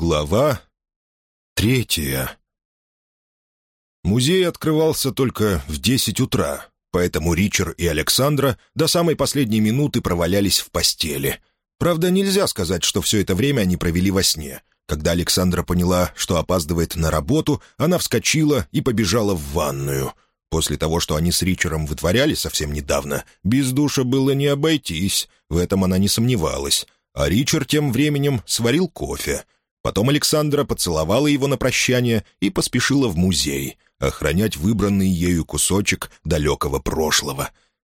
Глава третья Музей открывался только в десять утра, поэтому Ричард и Александра до самой последней минуты провалялись в постели. Правда, нельзя сказать, что все это время они провели во сне. Когда Александра поняла, что опаздывает на работу, она вскочила и побежала в ванную. После того, что они с Ричером вытворяли совсем недавно, без душа было не обойтись, в этом она не сомневалась. А Ричард тем временем сварил кофе — Потом Александра поцеловала его на прощание и поспешила в музей, охранять выбранный ею кусочек далекого прошлого.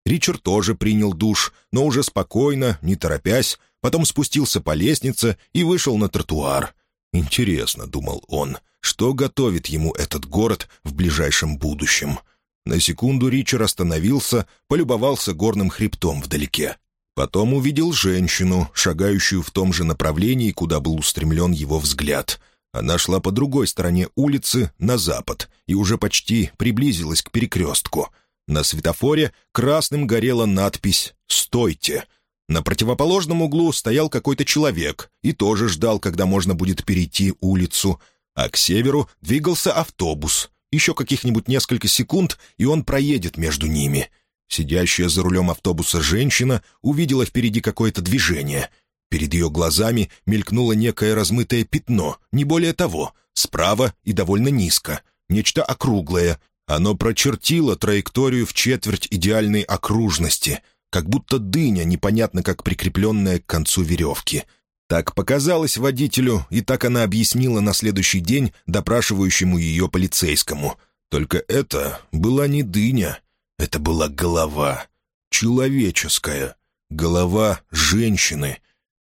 Ричард тоже принял душ, но уже спокойно, не торопясь, потом спустился по лестнице и вышел на тротуар. «Интересно», — думал он, — «что готовит ему этот город в ближайшем будущем?» На секунду Ричард остановился, полюбовался горным хребтом вдалеке. Потом увидел женщину, шагающую в том же направлении, куда был устремлен его взгляд. Она шла по другой стороне улицы, на запад, и уже почти приблизилась к перекрестку. На светофоре красным горела надпись «Стойте». На противоположном углу стоял какой-то человек и тоже ждал, когда можно будет перейти улицу. А к северу двигался автобус. Еще каких-нибудь несколько секунд, и он проедет между ними — Сидящая за рулем автобуса женщина увидела впереди какое-то движение. Перед ее глазами мелькнуло некое размытое пятно, не более того, справа и довольно низко, нечто округлое. Оно прочертило траекторию в четверть идеальной окружности, как будто дыня, непонятно как прикрепленная к концу веревки. Так показалось водителю, и так она объяснила на следующий день допрашивающему ее полицейскому. Только это была не дыня, это была голова. Человеческая. Голова женщины.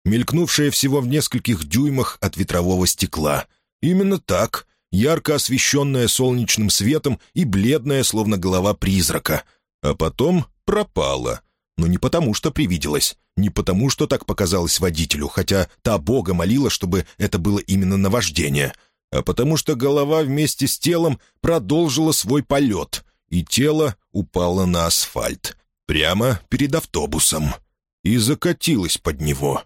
Мелькнувшая всего в нескольких дюймах от ветрового стекла. Именно так. Ярко освещенная солнечным светом и бледная, словно голова призрака. А потом пропала. Но не потому, что привиделась. Не потому, что так показалось водителю, хотя та бога молила, чтобы это было именно наваждение. А потому что голова вместе с телом продолжила свой полет — и тело упало на асфальт, прямо перед автобусом, и закатилось под него.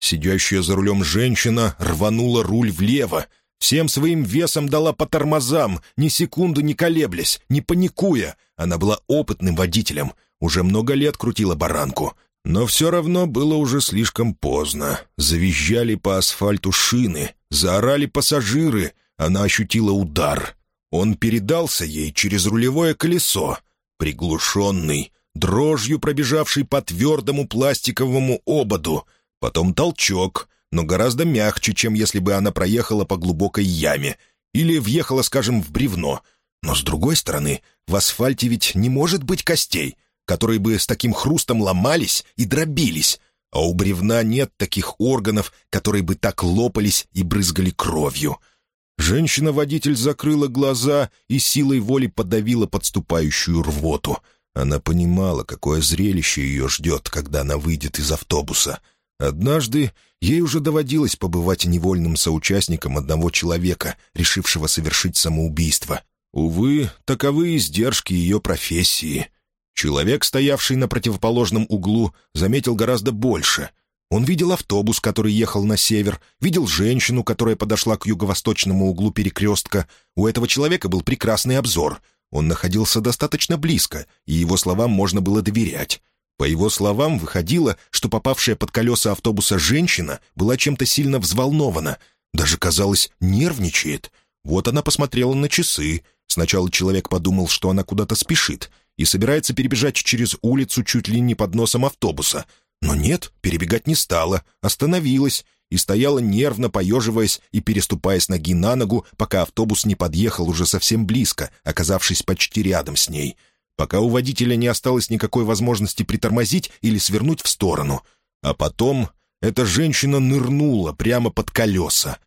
Сидящая за рулем женщина рванула руль влево, всем своим весом дала по тормозам, ни секунду не колеблясь, не паникуя. Она была опытным водителем, уже много лет крутила баранку. Но все равно было уже слишком поздно. Завизжали по асфальту шины, заорали пассажиры. Она ощутила удар. Он передался ей через рулевое колесо, приглушенный, дрожью пробежавший по твердому пластиковому ободу, потом толчок, но гораздо мягче, чем если бы она проехала по глубокой яме или въехала, скажем, в бревно. Но, с другой стороны, в асфальте ведь не может быть костей, которые бы с таким хрустом ломались и дробились, а у бревна нет таких органов, которые бы так лопались и брызгали кровью — Женщина-водитель закрыла глаза и силой воли подавила подступающую рвоту. Она понимала, какое зрелище ее ждет, когда она выйдет из автобуса. Однажды ей уже доводилось побывать невольным соучастником одного человека, решившего совершить самоубийство. Увы, таковы издержки ее профессии. Человек, стоявший на противоположном углу, заметил гораздо больше — он видел автобус, который ехал на север, видел женщину, которая подошла к юго-восточному углу перекрестка. У этого человека был прекрасный обзор. Он находился достаточно близко, и его словам можно было доверять. По его словам, выходило, что попавшая под колеса автобуса женщина была чем-то сильно взволнована. Даже, казалось, нервничает. Вот она посмотрела на часы. Сначала человек подумал, что она куда-то спешит и собирается перебежать через улицу чуть ли не под носом автобуса — но нет, перебегать не стала, остановилась и стояла нервно, поеживаясь и переступая с ноги на ногу, пока автобус не подъехал уже совсем близко, оказавшись почти рядом с ней. Пока у водителя не осталось никакой возможности притормозить или свернуть в сторону. А потом эта женщина нырнула прямо под колеса.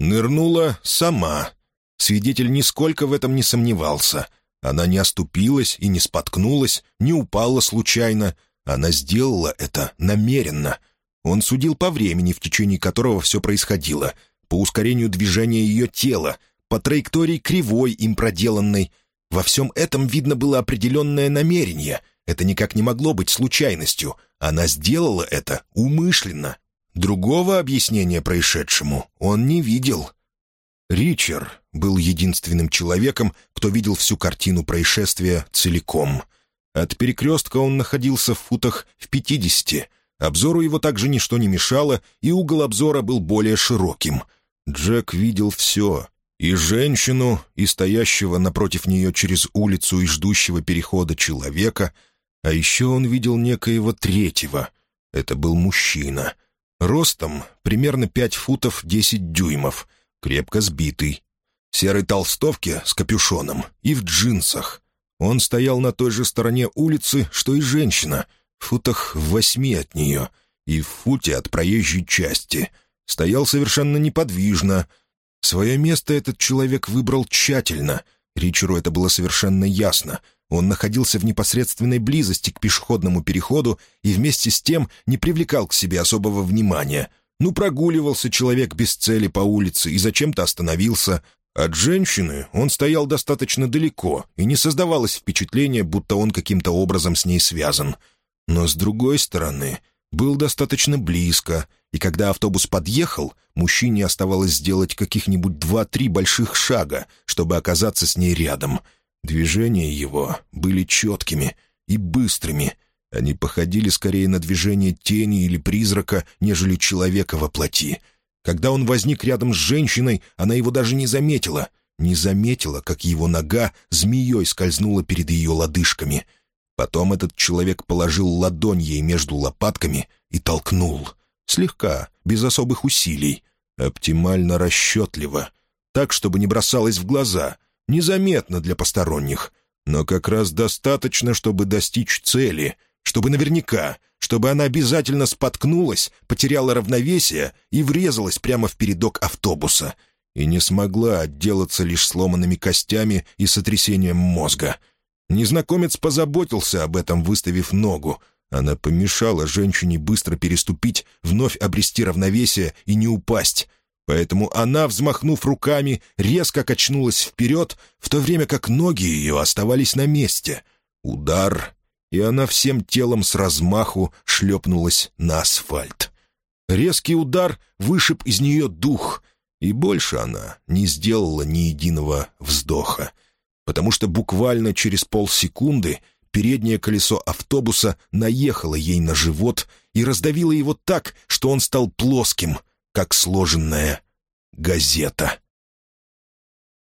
Нырнула сама. Свидетель нисколько в этом не сомневался. Она не оступилась и не споткнулась, не упала случайно, она сделала это намеренно. Он судил по времени, в течение которого все происходило, по ускорению движения ее тела, по траектории кривой им проделанной. Во всем этом видно было определенное намерение. Это никак не могло быть случайностью. Она сделала это умышленно. другого объяснения происшедшему он не видел. Ричард был единственным человеком, кто видел всю картину происшествия целиком. От перекрестка он находился в футах в пятидесяти. Обзору его также ничто не мешало, и угол обзора был более широким. Джек видел все — и женщину, и стоящего напротив нее через улицу и ждущего перехода человека, а еще он видел некоего третьего. Это был мужчина. Ростом примерно пять футов десять дюймов, крепко сбитый, серой толстовке с капюшоном и в джинсах. Он стоял на той же стороне улицы, что и женщина, в футах в восьми от нее и в футе от проезжей части. Стоял совершенно неподвижно. Свое место этот человек выбрал тщательно. Ричеру это было совершенно ясно. Он находился в непосредственной близости к пешеходному переходу и вместе с тем не привлекал к себе особого внимания. Ну, прогуливался человек без цели по улице и зачем-то остановился, от женщины он стоял достаточно далеко, и не создавалось впечатление, будто он каким-то образом с ней связан. Но, с другой стороны, был достаточно близко, и когда автобус подъехал, мужчине оставалось сделать каких-нибудь два-три больших шага, чтобы оказаться с ней рядом. Движения его были четкими и быстрыми. Они походили скорее на движение тени или призрака, нежели человека во плоти — когда он возник рядом с женщиной, она его даже не заметила. Не заметила, как его нога змеей скользнула перед ее лодыжками. Потом этот человек положил ладонь ей между лопатками и толкнул. Слегка, без особых усилий. Оптимально расчетливо. Так, чтобы не бросалось в глаза. Незаметно для посторонних. Но как раз достаточно, чтобы достичь цели. Чтобы наверняка — чтобы она обязательно споткнулась, потеряла равновесие и врезалась прямо в передок автобуса. И не смогла отделаться лишь сломанными костями и сотрясением мозга. Незнакомец позаботился об этом, выставив ногу. Она помешала женщине быстро переступить, вновь обрести равновесие и не упасть. Поэтому она, взмахнув руками, резко качнулась вперед, в то время как ноги ее оставались на месте. Удар и она всем телом с размаху шлепнулась на асфальт. Резкий удар вышиб из нее дух, и больше она не сделала ни единого вздоха, потому что буквально через полсекунды переднее колесо автобуса наехало ей на живот и раздавило его так, что он стал плоским, как сложенная газета.